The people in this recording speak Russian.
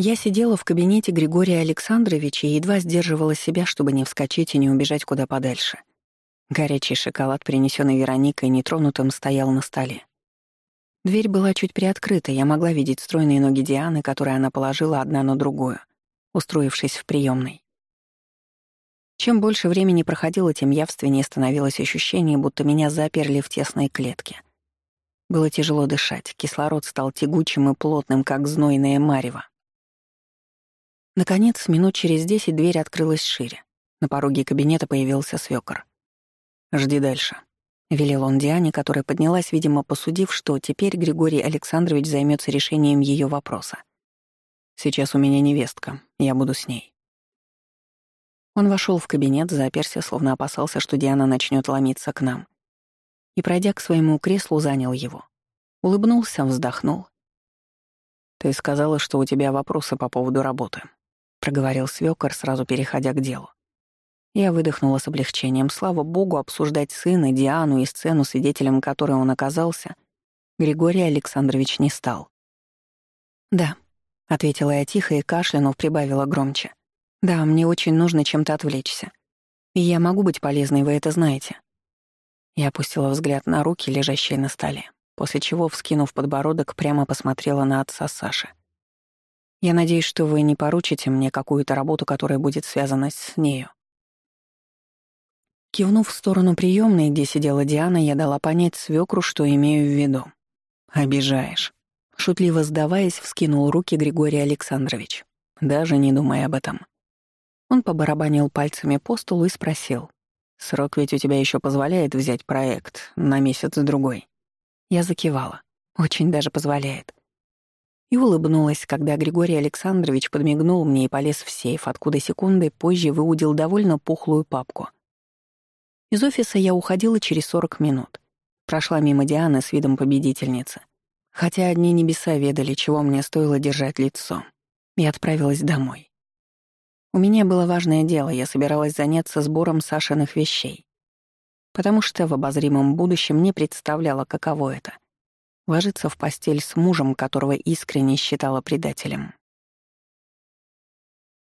Я сидела в кабинете Григория Александровича и едва сдерживала себя, чтобы не вскочить и не убежать куда подальше. Горячий шоколад, принесенный Вероникой, нетронутым стоял на столе. Дверь была чуть приоткрыта, я могла видеть стройные ноги Дианы, которые она положила одна на другую, устроившись в приемной. Чем больше времени проходило, тем явственнее становилось ощущение, будто меня заперли в тесной клетке. Было тяжело дышать, кислород стал тягучим и плотным, как знойное марево. Наконец, минут через десять дверь открылась шире. На пороге кабинета появился свёкор. «Жди дальше», — велел он Диане, которая поднялась, видимо, посудив, что теперь Григорий Александрович займется решением ее вопроса. «Сейчас у меня невестка, я буду с ней». Он вошел в кабинет, заперся, словно опасался, что Диана начнет ломиться к нам. И, пройдя к своему креслу, занял его. Улыбнулся, вздохнул. «Ты сказала, что у тебя вопросы по поводу работы», — проговорил свёкор, сразу переходя к делу. Я выдохнула с облегчением. Слава богу, обсуждать сына, Диану и сцену, свидетелем которой он оказался, Григорий Александрович не стал. «Да», — ответила я тихо и кашлянув прибавила громче. Да, мне очень нужно чем-то отвлечься. И я могу быть полезной, вы это знаете. Я опустила взгляд на руки, лежащие на столе, после чего, вскинув подбородок, прямо посмотрела на отца Саши. Я надеюсь, что вы не поручите мне какую-то работу, которая будет связана с нею. Кивнув в сторону приемной, где сидела Диана, я дала понять свекру, что имею в виду. «Обижаешь». Шутливо сдаваясь, вскинул руки Григорий Александрович. «Даже не думая об этом. Он побарабанил пальцами по столу и спросил. «Срок ведь у тебя еще позволяет взять проект на месяц-другой?» Я закивала. Очень даже позволяет. И улыбнулась, когда Григорий Александрович подмигнул мне и полез в сейф, откуда секунды позже выудил довольно пухлую папку. Из офиса я уходила через 40 минут. Прошла мимо Дианы с видом победительницы. Хотя одни небеса ведали, чего мне стоило держать лицо. И отправилась домой. У меня было важное дело, я собиралась заняться сбором Сашиных вещей. Потому что в обозримом будущем не представляла, каково это — ложиться в постель с мужем, которого искренне считала предателем.